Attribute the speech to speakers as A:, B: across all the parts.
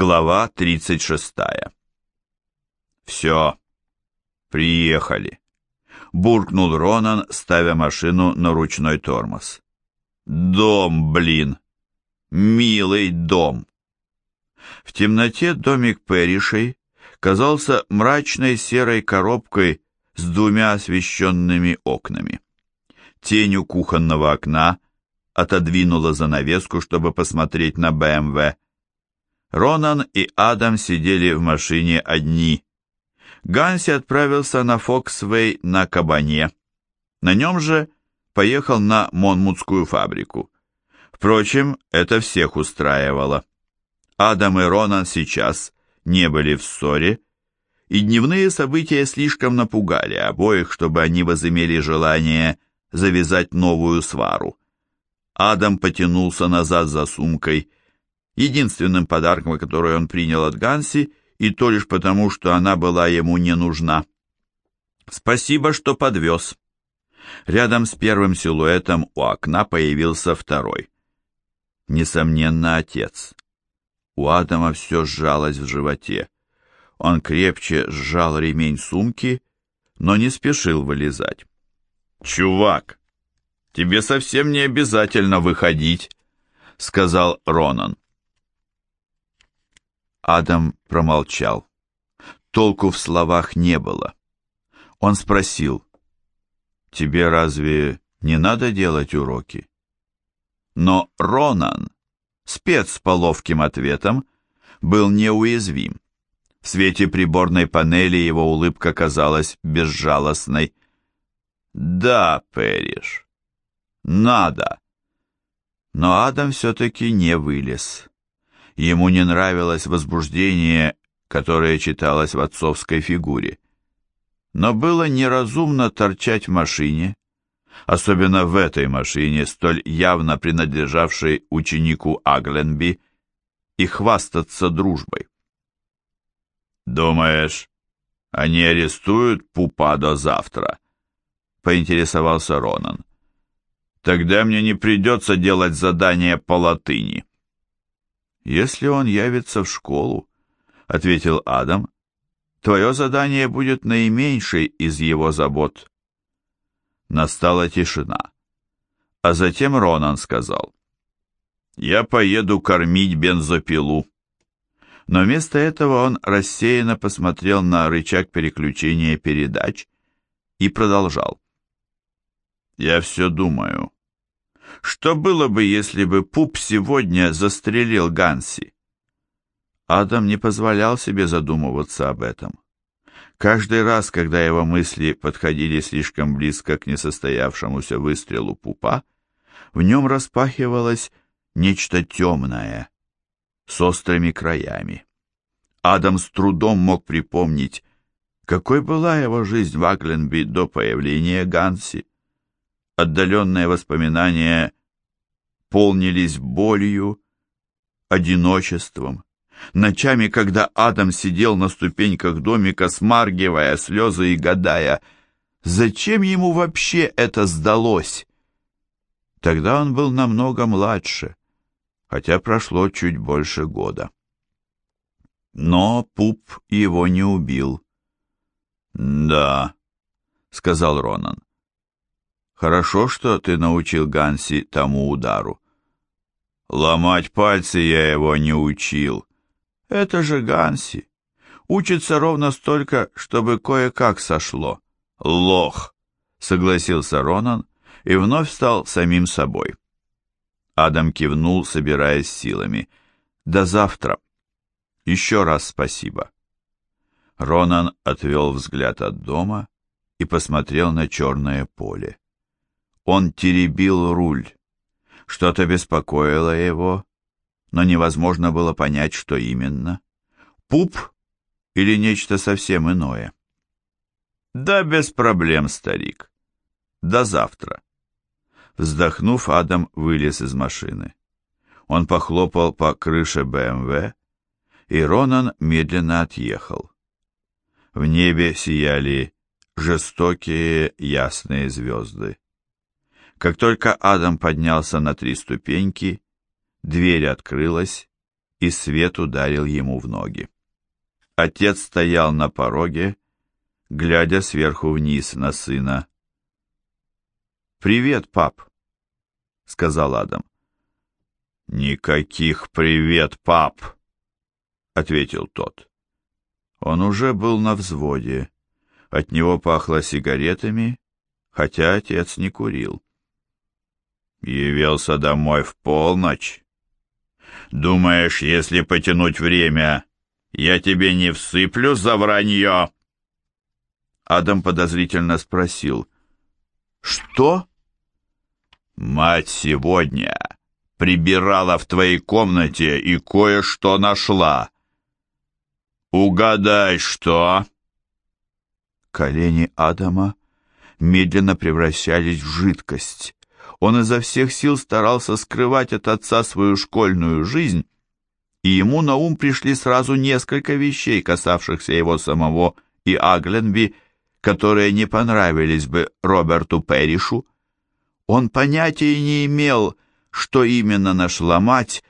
A: Глава 36. «Все, приехали», — буркнул Ронан, ставя машину на ручной тормоз. «Дом, блин! Милый дом!» В темноте домик Перришей казался мрачной серой коробкой с двумя освещенными окнами. Тень у кухонного окна отодвинула занавеску, чтобы посмотреть на БМВ. Ронан и Адам сидели в машине одни. Ганси отправился на Фоксвей на кабане. На нем же поехал на Монмутскую фабрику. Впрочем, это всех устраивало. Адам и Ронан сейчас не были в ссоре, и дневные события слишком напугали обоих, чтобы они возымели желание завязать новую свару. Адам потянулся назад за сумкой единственным подарком, который он принял от Ганси, и то лишь потому, что она была ему не нужна. «Спасибо, что подвез». Рядом с первым силуэтом у окна появился второй. Несомненно, отец. У Адама все сжалось в животе. Он крепче сжал ремень сумки, но не спешил вылезать. «Чувак, тебе совсем не обязательно выходить», — сказал Ронан. Адам промолчал. Толку в словах не было. Он спросил, «Тебе разве не надо делать уроки?» Но Ронан, спец по ловким ответам, был неуязвим. В свете приборной панели его улыбка казалась безжалостной. «Да, Пэриш, надо». Но Адам все-таки не вылез. Ему не нравилось возбуждение, которое читалось в отцовской фигуре. Но было неразумно торчать в машине, особенно в этой машине, столь явно принадлежавшей ученику Агленби, и хвастаться дружбой. «Думаешь, они арестуют Пупа до завтра?» — поинтересовался Ронан. «Тогда мне не придется делать задание по латыни» если он явится в школу, — ответил Адам, — твое задание будет наименьшей из его забот. Настала тишина. А затем Ронан сказал, «Я поеду кормить бензопилу». Но вместо этого он рассеянно посмотрел на рычаг переключения передач и продолжал. «Я все думаю, что было бы, если бы Пуп сегодня застрелил Ганси? Адам не позволял себе задумываться об этом. Каждый раз, когда его мысли подходили слишком близко к несостоявшемуся выстрелу Пупа, в нем распахивалось нечто темное, с острыми краями. Адам с трудом мог припомнить, какой была его жизнь в Акленби до появления Ганси. Отдаленные воспоминания полнились болью, одиночеством. Ночами, когда Адам сидел на ступеньках домика, смаргивая слезы и гадая, зачем ему вообще это сдалось? Тогда он был намного младше, хотя прошло чуть больше года. Но Пуп его не убил. «Да», — сказал Ронан. Хорошо, что ты научил Ганси тому удару. Ломать пальцы я его не учил. Это же Ганси. Учится ровно столько, чтобы кое-как сошло. Лох, согласился Ронан и вновь стал самим собой. Адам кивнул, собираясь силами. До завтра. Еще раз спасибо. Ронан отвел взгляд от дома и посмотрел на черное поле. Он теребил руль. Что-то беспокоило его, но невозможно было понять, что именно. Пуп или нечто совсем иное. «Да без проблем, старик. До завтра». Вздохнув, Адам вылез из машины. Он похлопал по крыше БМВ, и Ронан медленно отъехал. В небе сияли жестокие ясные звезды. Как только Адам поднялся на три ступеньки, дверь открылась, и свет ударил ему в ноги. Отец стоял на пороге, глядя сверху вниз на сына. «Привет, пап», — сказал Адам. «Никаких привет, пап», — ответил тот. Он уже был на взводе. От него пахло сигаретами, хотя отец не курил. Явился домой в полночь. Думаешь, если потянуть время, я тебе не всыплю за вранье?» Адам подозрительно спросил. «Что?» «Мать сегодня прибирала в твоей комнате и кое-что нашла. Угадай, что?» Колени Адама медленно превращались в жидкость. Он изо всех сил старался скрывать от отца свою школьную жизнь, и ему на ум пришли сразу несколько вещей, касавшихся его самого и Агленби, которые не понравились бы Роберту Перришу. Он понятия не имел, что именно нашла мать,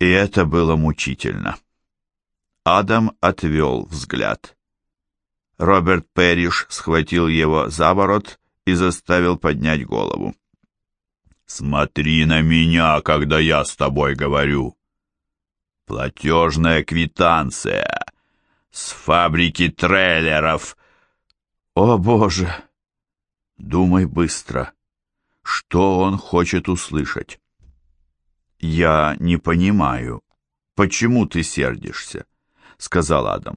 A: и это было мучительно. Адам отвел взгляд. Роберт Перриш схватил его за ворот и заставил поднять голову. Смотри на меня, когда я с тобой говорю. Платежная квитанция с фабрики трейлеров. О, Боже! Думай быстро. Что он хочет услышать? Я не понимаю, почему ты сердишься, сказал Адам.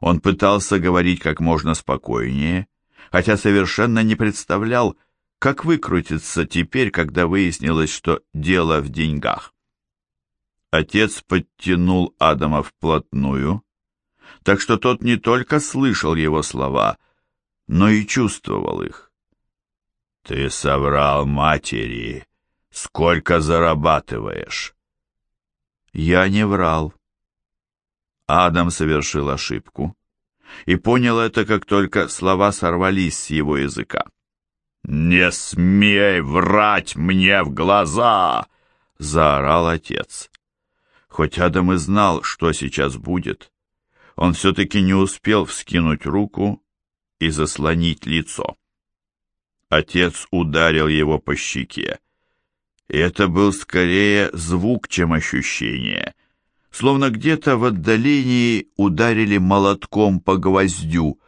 A: Он пытался говорить как можно спокойнее, хотя совершенно не представлял, как выкрутиться теперь, когда выяснилось, что дело в деньгах? Отец подтянул Адама вплотную, так что тот не только слышал его слова, но и чувствовал их. «Ты соврал матери. Сколько зарабатываешь?» «Я не врал». Адам совершил ошибку и понял это, как только слова сорвались с его языка. «Не смей врать мне в глаза!» — заорал отец. Хоть Адам и знал, что сейчас будет, он все-таки не успел вскинуть руку и заслонить лицо. Отец ударил его по щеке. И это был скорее звук, чем ощущение. Словно где-то в отдалении ударили молотком по гвоздю.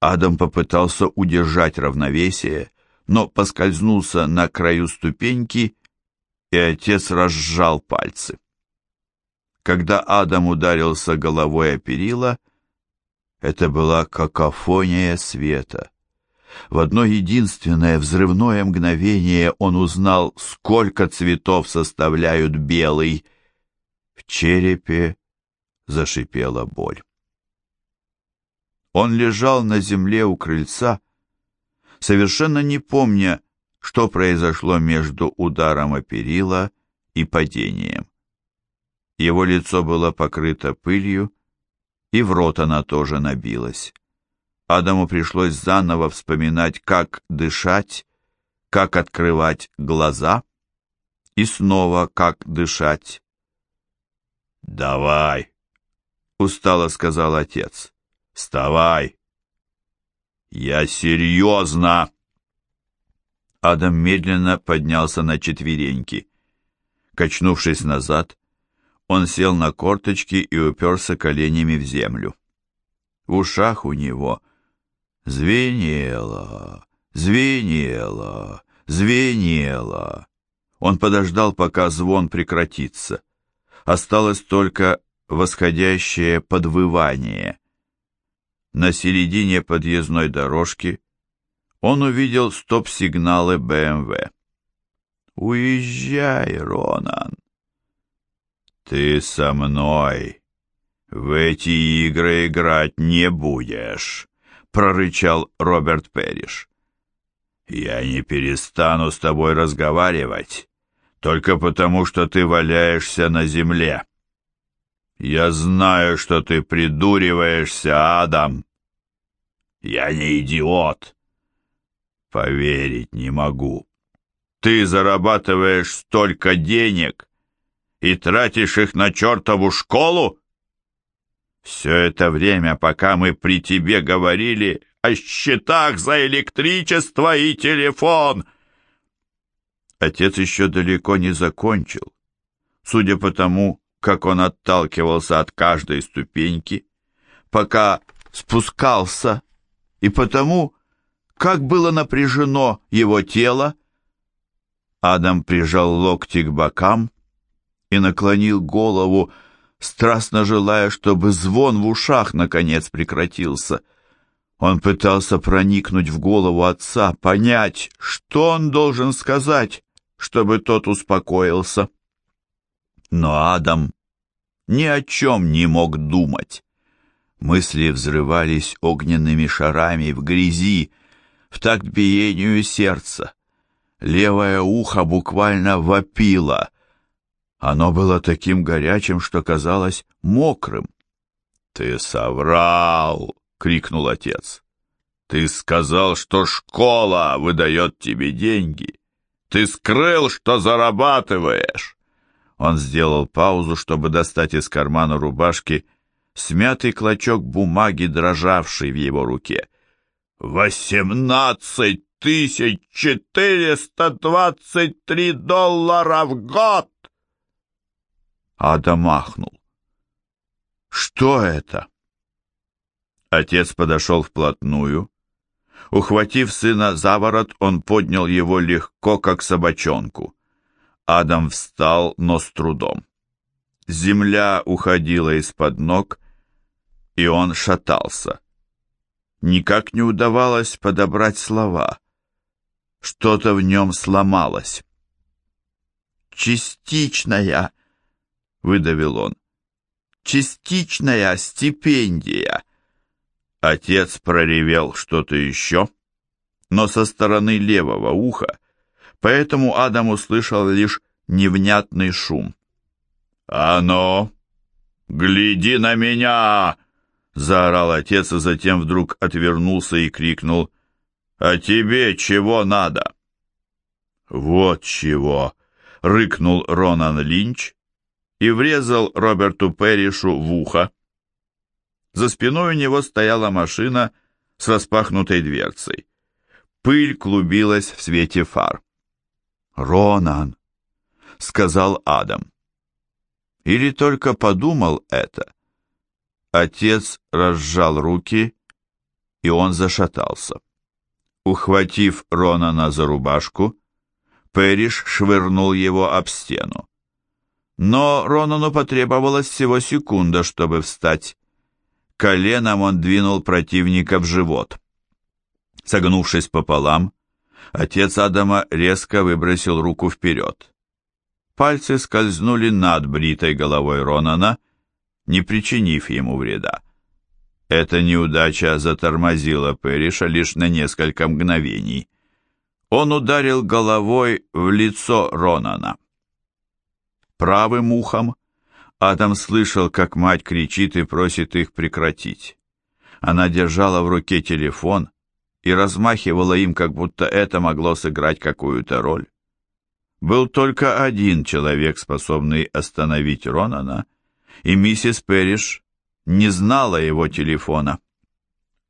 A: Адам попытался удержать равновесие, но поскользнулся на краю ступеньки, и отец разжал пальцы. Когда Адам ударился головой о перила, это была какофония света. В одно единственное взрывное мгновение он узнал, сколько цветов составляют белый. В черепе зашипела боль. Он лежал на земле у крыльца, совершенно не помня, что произошло между ударом о перила и падением. Его лицо было покрыто пылью, и в рот она тоже набилась. Адаму пришлось заново вспоминать, как дышать, как открывать глаза, и снова как дышать. «Давай!» — устало сказал отец. «Вставай! «Я серьезно!» Адам медленно поднялся на четвереньки. Качнувшись назад, он сел на корточки и уперся коленями в землю. В ушах у него звенело, звенело, звенело. Он подождал, пока звон прекратится. Осталось только восходящее подвывание. На середине подъездной дорожки он увидел стоп-сигналы БМВ. «Уезжай, Ронан!» «Ты со мной! В эти игры играть не будешь!» — прорычал Роберт Перриш. «Я не перестану с тобой разговаривать, только потому, что ты валяешься на земле. Я знаю, что ты придуриваешься, Адам. Я не идиот. Поверить не могу. Ты зарабатываешь столько денег, и тратишь их на чертову школу? Все это время, пока мы при тебе говорили о счетах за электричество и телефон. Отец еще далеко не закончил. Судя по тому, как он отталкивался от каждой ступеньки, пока спускался, и потому, как было напряжено его тело, Адам прижал локти к бокам и наклонил голову, страстно желая, чтобы звон в ушах наконец прекратился. Он пытался проникнуть в голову отца, понять, что он должен сказать, чтобы тот успокоился. Но Адам ни о чем не мог думать. Мысли взрывались огненными шарами в грязи, в такт биению сердца. Левое ухо буквально вопило. Оно было таким горячим, что казалось мокрым. «Ты соврал!» — крикнул отец. «Ты сказал, что школа выдает тебе деньги. Ты скрыл, что зарабатываешь!» Он сделал паузу, чтобы достать из кармана рубашки смятый клочок бумаги, дрожавший в его руке. «Восемнадцать тысяч четыреста двадцать три доллара в год!» Адам ахнул. «Что это?» Отец подошел вплотную. Ухватив сына за ворот, он поднял его легко, как собачонку. Адам встал, но с трудом. Земля уходила из-под ног, и он шатался. Никак не удавалось подобрать слова. Что-то в нем сломалось. «Частичная», — выдавил он, — «частичная стипендия». Отец проревел что-то еще, но со стороны левого уха, поэтому Адам услышал лишь невнятный шум. «А ну, гляди на меня!» Заорал отец, а затем вдруг отвернулся и крикнул. «А тебе чего надо?» «Вот чего!» — рыкнул Ронан Линч и врезал Роберту Перришу в ухо. За спиной у него стояла машина с распахнутой дверцей. Пыль клубилась в свете фар. «Ронан!» — сказал Адам. Или только подумал это. Отец разжал руки, и он зашатался. Ухватив Ронана за рубашку, Пэриш швырнул его об стену. Но Ронану потребовалось всего секунда, чтобы встать. Коленом он двинул противника в живот. Согнувшись пополам, отец Адама резко выбросил руку вперед. Пальцы скользнули над бритой головой Ронана, не причинив ему вреда. Эта неудача затормозила Перриша лишь на несколько мгновений. Он ударил головой в лицо Ронана. Правым ухом Адам слышал, как мать кричит и просит их прекратить. Она держала в руке телефон и размахивала им, как будто это могло сыграть какую-то роль. Был только один человек, способный остановить Ронана, и миссис Перриш не знала его телефона.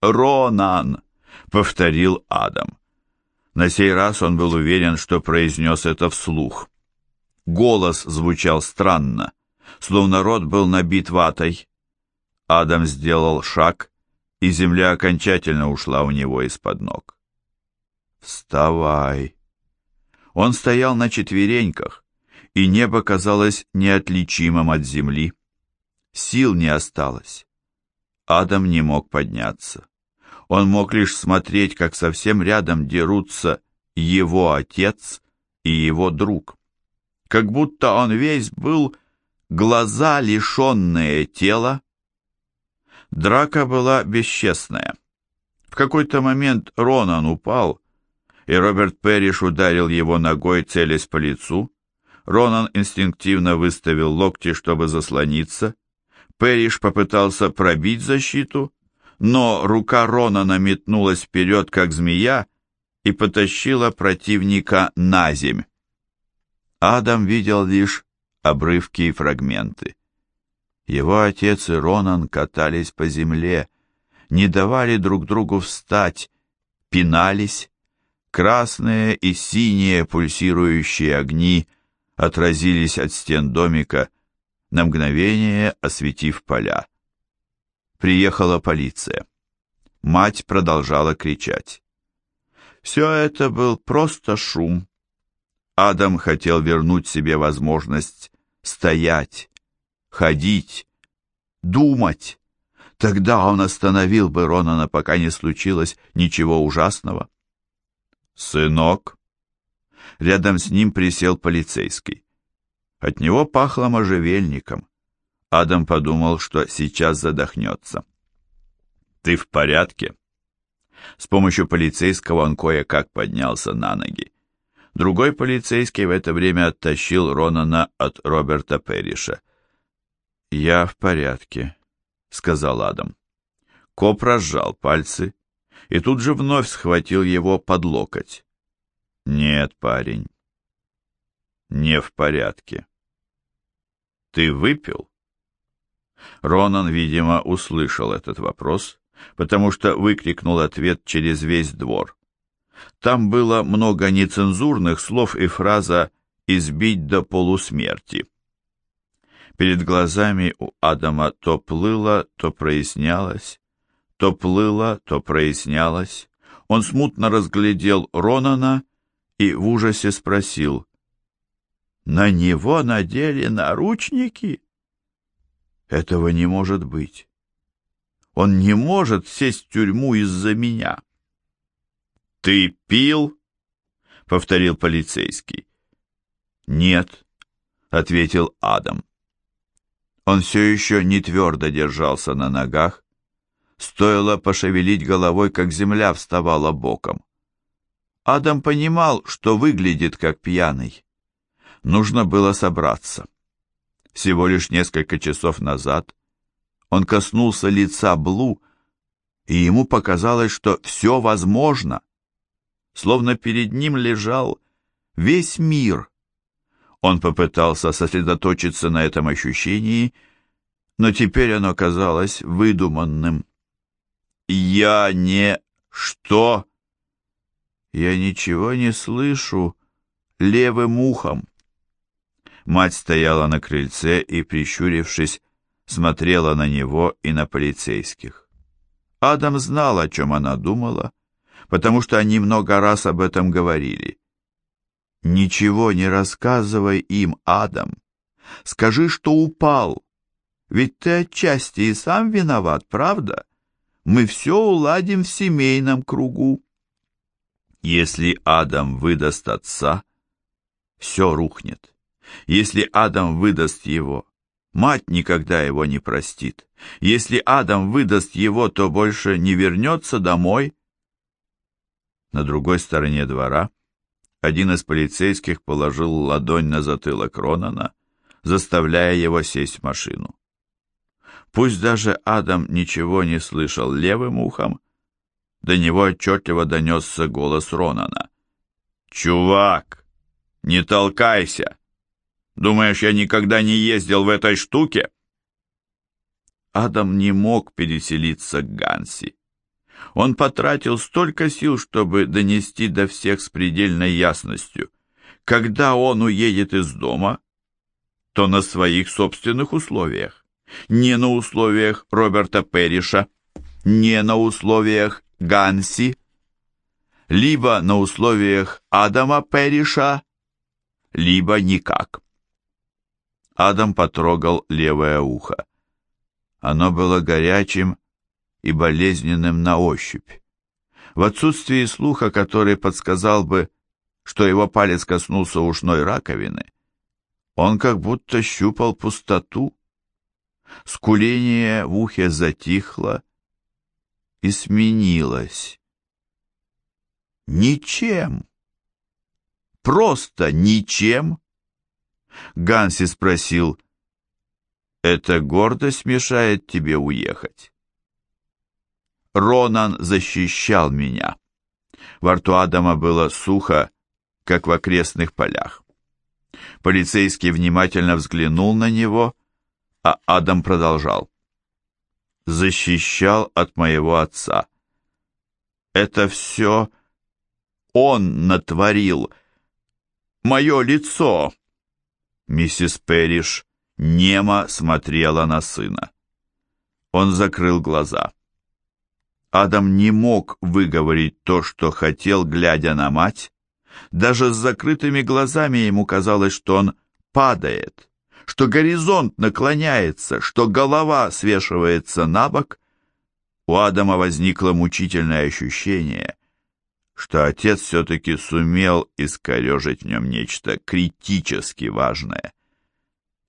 A: «Ронан!» — повторил Адам. На сей раз он был уверен, что произнес это вслух. Голос звучал странно, словно рот был набит ватой. Адам сделал шаг, и земля окончательно ушла у него из-под ног. «Вставай!» Он стоял на четвереньках, и небо казалось неотличимым от земли. Сил не осталось. Адам не мог подняться. Он мог лишь смотреть, как совсем рядом дерутся его отец и его друг. Как будто он весь был глаза, лишенные тела. Драка была бесчестная. В какой-то момент Ронан упал, и Роберт Перриш ударил его ногой, целясь по лицу. Ронан инстинктивно выставил локти, чтобы заслониться, Перриш попытался пробить защиту, но рука Ронана метнулась вперед, как змея, и потащила противника на земь. Адам видел лишь обрывки и фрагменты. Его отец и Ронан катались по земле, не давали друг другу встать, пинались. Красные и синие пульсирующие огни отразились от стен домика, на мгновение осветив поля. Приехала полиция. Мать продолжала кричать. Все это был просто шум. Адам хотел вернуть себе возможность стоять, ходить, думать. Тогда он остановил бы Ронана, пока не случилось ничего ужасного. «Сынок!» Рядом с ним присел полицейский. От него пахло можжевельником. Адам подумал, что сейчас задохнется. «Ты в порядке?» С помощью полицейского он кое-как поднялся на ноги. Другой полицейский в это время оттащил Ронана от Роберта Перриша. «Я в порядке», — сказал Адам. Коп разжал пальцы и тут же вновь схватил его под локоть. «Нет, парень, не в порядке». «Ты выпил?» Ронан, видимо, услышал этот вопрос, потому что выкрикнул ответ через весь двор. Там было много нецензурных слов и фраза «избить до полусмерти». Перед глазами у Адама то плыло, то прояснялось, то плыло, то прояснялось. Он смутно разглядел Ронана и в ужасе спросил, «На него надели наручники?» «Этого не может быть. Он не может сесть в тюрьму из-за меня». «Ты пил?» — повторил полицейский. «Нет», — ответил Адам. Он все еще не твердо держался на ногах, Стоило пошевелить головой, как земля вставала боком. Адам понимал, что выглядит как пьяный. Нужно было собраться. Всего лишь несколько часов назад он коснулся лица Блу, и ему показалось, что все возможно. Словно перед ним лежал весь мир. Он попытался сосредоточиться на этом ощущении, но теперь оно казалось выдуманным. «Я не... что?» «Я ничего не слышу левым ухом». Мать стояла на крыльце и, прищурившись, смотрела на него и на полицейских. Адам знал, о чем она думала, потому что они много раз об этом говорили. «Ничего не рассказывай им, Адам. Скажи, что упал. Ведь ты отчасти и сам виноват, правда?» мы все уладим в семейном кругу. Если Адам выдаст отца, все рухнет. Если Адам выдаст его, мать никогда его не простит. Если Адам выдаст его, то больше не вернется домой. На другой стороне двора один из полицейских положил ладонь на затылок Ронана, заставляя его сесть в машину. Пусть даже Адам ничего не слышал левым ухом, до него отчетливо донесся голос Ронана. «Чувак, не толкайся! Думаешь, я никогда не ездил в этой штуке?» Адам не мог переселиться к Ганси. Он потратил столько сил, чтобы донести до всех с предельной ясностью. Когда он уедет из дома, то на своих собственных условиях не на условиях Роберта Перриша, не на условиях Ганси, либо на условиях Адама Перриша, либо никак. Адам потрогал левое ухо. Оно было горячим и болезненным на ощупь. В отсутствии слуха, который подсказал бы, что его палец коснулся ушной раковины, он как будто щупал пустоту. Скуление в ухе затихло и сменилось. Ничем. Просто ничем. Ганси спросил, «Это гордость мешает тебе уехать?» Ронан защищал меня. Во рту Адама было сухо, как в окрестных полях. Полицейский внимательно взглянул на него, а Адам продолжал. «Защищал от моего отца. Это все он натворил. Мое лицо!» Миссис Перриш немо смотрела на сына. Он закрыл глаза. Адам не мог выговорить то, что хотел, глядя на мать. Даже с закрытыми глазами ему казалось, что он падает, что горизонт наклоняется, что голова свешивается на бок. У Адама возникло мучительное ощущение, что отец все-таки сумел искорежить в нем нечто критически важное.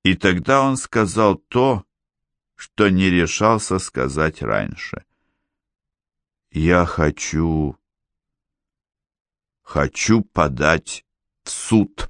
A: И тогда он сказал то, что не решался сказать раньше. «Я хочу... хочу подать в суд».